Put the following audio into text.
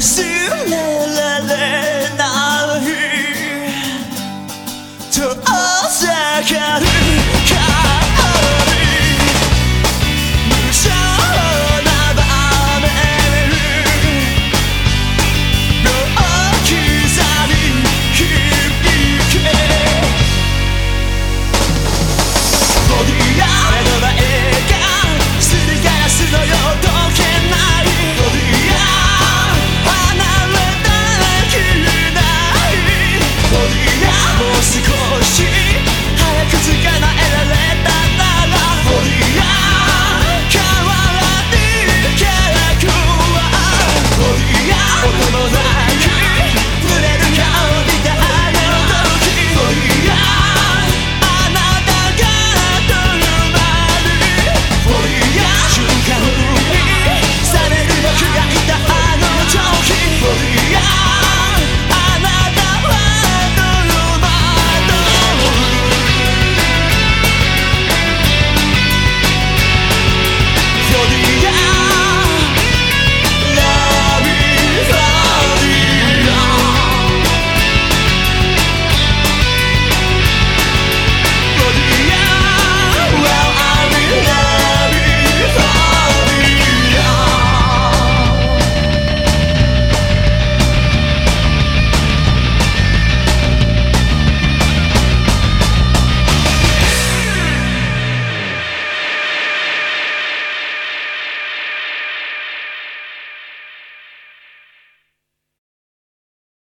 れられない遠ざかる